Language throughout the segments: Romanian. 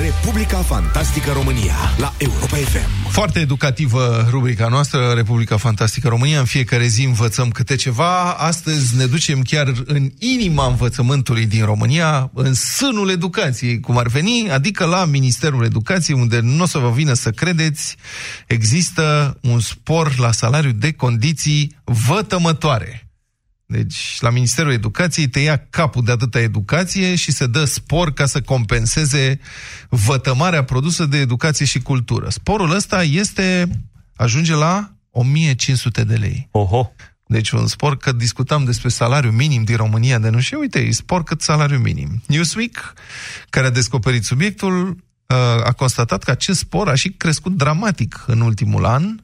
Republica Fantastică România la Europa FM. Foarte educativă rubrica noastră, Republica Fantastică România. În fiecare zi învățăm câte ceva. Astăzi ne ducem chiar în inima învățământului din România, în sânul educației, cum ar veni, adică la Ministerul Educației, unde nu o să vă vină să credeți, există un spor la salariu de condiții vătămătoare. Deci, la Ministerul Educației te ia capul de atâta educație și se dă spor ca să compenseze vătămarea produsă de educație și cultură. Sporul ăsta este, ajunge la 1500 de lei. Oho! Deci un spor, că discutam despre salariu minim din România de nu știu, uite, e spor cât salariu minim. Newsweek, care a descoperit subiectul, uh, a constatat că acest spor a și crescut dramatic în ultimul an,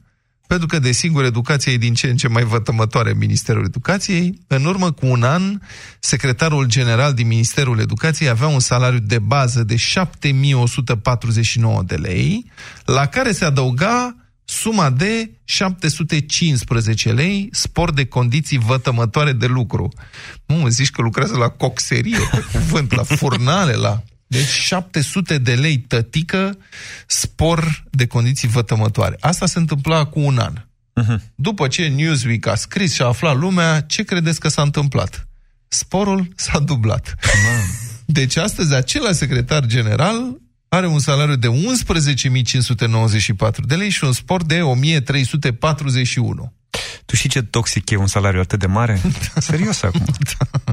pentru că, desigur, educația e din ce în ce mai vătămătoare în Ministerul Educației. În urmă cu un an, secretarul general din Ministerul Educației avea un salariu de bază de 7149 de lei, la care se adăuga suma de 715 lei, spor de condiții vătămătoare de lucru. Nu, zici că lucrează la coxerie, pe cuvânt, la furnale, la... Deci 700 de lei tătică, spor de condiții vătămătoare. Asta se întâmpla cu un an. Uh-huh. După ce Newsweek a scris și a aflat lumea, ce credeți că s-a întâmplat? Sporul s-a dublat. Deci astăzi acela secretar general are un salariu de 11.594 de lei și un spor de 1.341. Tu știi ce toxic e un salariu atât de mare? Serios acum. Da.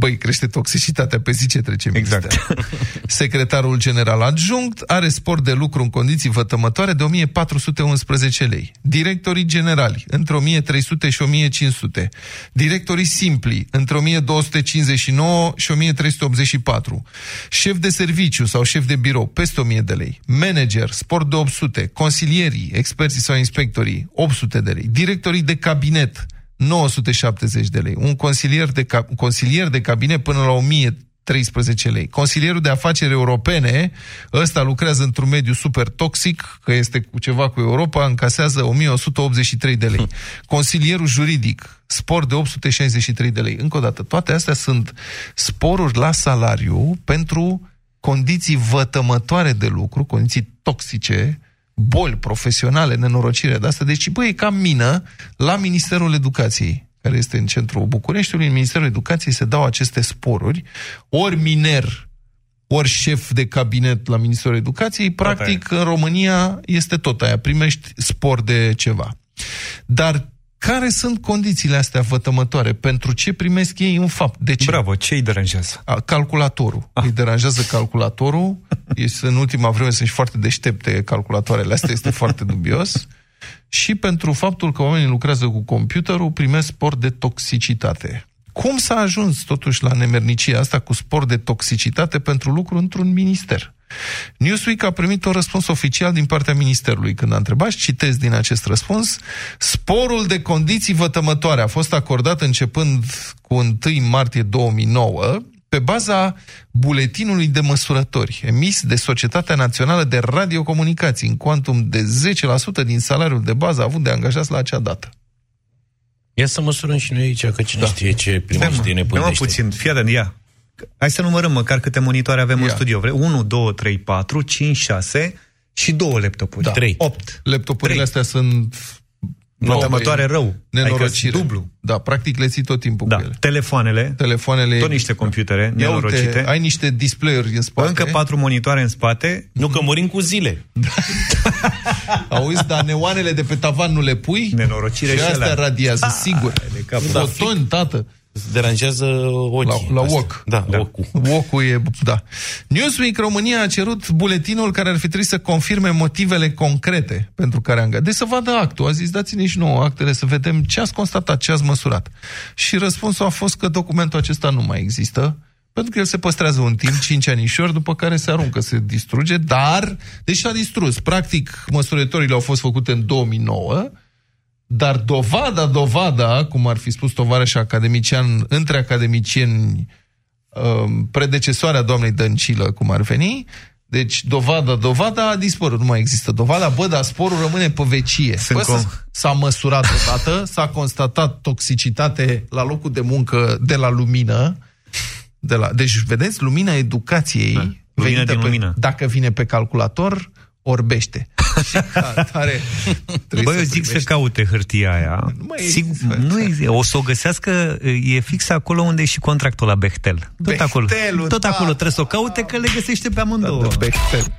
Băi, crește toxicitatea pe zi ce trece Exact. Secretarul general adjunct are spor de lucru în condiții vătămătoare de 1411 lei. Directorii generali între 1300 și 1500. Directorii simpli între 1259 și 1384. Șef de serviciu sau șef de birou peste 1000 de lei. Manager, spor de 800. Consilierii, experții sau inspectorii 800 de lei. Directorii de cabinet 970 de lei. Un consilier de, ca- consilier de cabinet până la 1013 lei. Consilierul de afaceri europene, ăsta lucrează într-un mediu super toxic, că este cu ceva cu Europa, încasează 1183 de lei. Consilierul juridic, spor de 863 de lei. Încă o dată, toate astea sunt sporuri la salariu pentru condiții vătămătoare de lucru, condiții toxice, boli profesionale, nenorocire de asta. Deci, băi, e cam mină la Ministerul Educației, care este în centrul Bucureștiului. În Ministerul Educației se dau aceste sporuri, ori miner, ori șef de cabinet la Ministerul Educației. Practic, în România este tot aia. Primești spor de ceva. Dar care sunt condițiile astea vătămătoare? Pentru ce primesc ei un fapt? De ce? Bravo, ce îi deranjează? A, calculatorul. Ah. Îi deranjează calculatorul. Este, în ultima vreme sunt și foarte deștepte calculatoarele astea, este foarte dubios. Și pentru faptul că oamenii lucrează cu computerul, primesc spor de toxicitate. Cum s-a ajuns totuși la nemernicia asta cu spor de toxicitate pentru lucru într-un minister? Newsweek a primit un răspuns oficial din partea Ministerului când a întrebat, și citez din acest răspuns, sporul de condiții vătămătoare a fost acordat începând cu 1 martie 2009 pe baza buletinului de măsurători emis de Societatea Națională de Radiocomunicații în cuantum de 10% din salariul de bază avut de angajați la acea dată. Ia să măsurăm și noi aici, că cine da. știe ce primește ne Dă-mă puțin, fii atent, ia. Hai să numărăm măcar câte monitoare avem Ia. în studio. Vrei? 1, 2, 3, 4, 5, 6 și două laptopuri. Da. Trei. 8. Laptopurile Trei. astea sunt Vătămătoare rău. nenorocire. Adică dublu. Da, practic le ții tot timpul Da. cu ele. Telefoanele, Telefoanele... tot niște computere Ia nenorocite. uite, ai niște display-uri în spate. Încă patru monitoare în spate. Nu că murim cu zile. Auzi, dar neoanele de pe tavan nu le pui? Nenorocire și și astea alea. radiază, sigur. de cap. Da, Fotoni, tată. Îți deranjează ochii. La, la astea. wok. Da, Da. ocul. Wok-ul e, da. Newsweek România a cerut buletinul care ar fi trebuit să confirme motivele concrete pentru care am Deci să vadă actul. A zis, dați-ne și nouă actele să vedem ce ați constatat, ce ați măsurat. Și răspunsul a fost că documentul acesta nu mai există, pentru că el se păstrează un timp, 5 anișori, după care se aruncă, se distruge, dar, deci s-a distrus. Practic, măsurătorile au fost făcute în 2009, dar dovada, dovada, cum ar fi spus tovarăș academician, între academicieni, um, predecesoarea doamnei Dăncilă, cum ar veni, deci dovada, dovada a dispărut, nu mai există dovada, bă, dar sporul rămâne pe vecie. Sunt Bă, com- s- s-a măsurat odată, s-a constatat toxicitate la locul de muncă de la lumină, de la, deci, vedeți, lumina educației, Lumină venită din pe, lumină. Dacă vine pe calculator, orbește. Și ca atare trebuie Băi, eu să zic să primești. caute hârtia aia. Nu mai Sigur, există. nu există. O să o găsească, e fix acolo unde e și contractul la Bechtel. Tot acolo. Bechtelul, Tot da. acolo trebuie să o caute că le găsește pe amândouă. Da, de Bechtel.